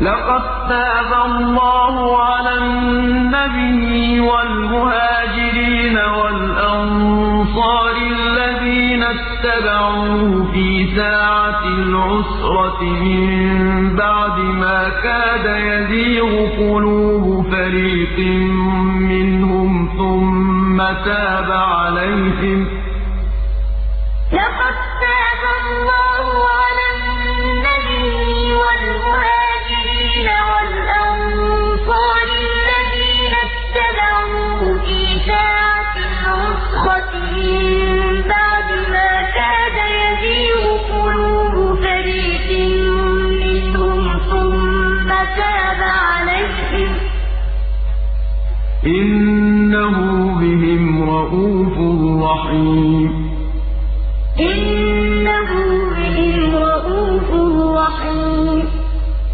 لَقَد تَّابَ اللَّهُ عَلَى النَّبِيِّ وَالْمُهَاجِرِينَ وَالْأَنصَارِ الَّذِينَ اتَّبَعُوهُ فِي سَاعَةِ الْعُسْرَةِ مِن بَعْدِ مَا كَادَ يَزِيغُ قُلُوبُ فَرِيقٍ مِّنْهُمْ ثُمَّ تَابَ عَلَيْهِمْ ۚ. لَقَد تَّابَ اللَّهُ إنه بهم رؤوف رحيم.